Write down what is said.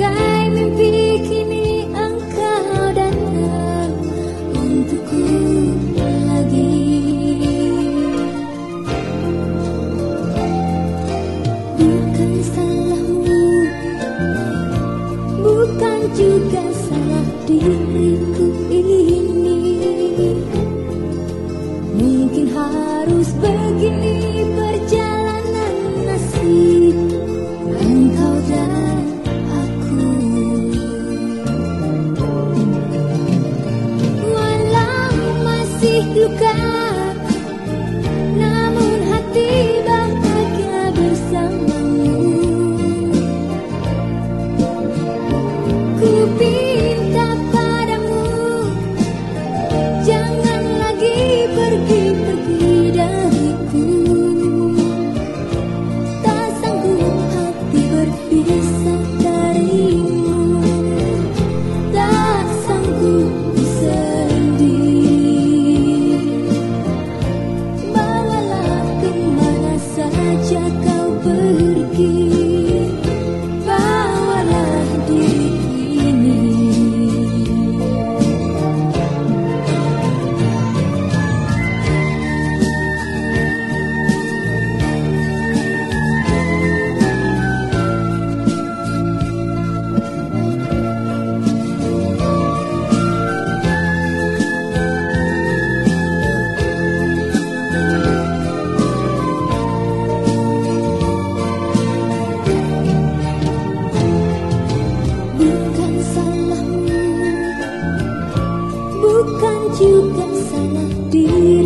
Bagai mimpi kini engkau datang untukku lagi. Bukan salahmu Bukan juga salah diriku ini. Mungkin harus lugar. saja kau pergi. bukan juga salah dia